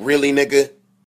Really, nigga?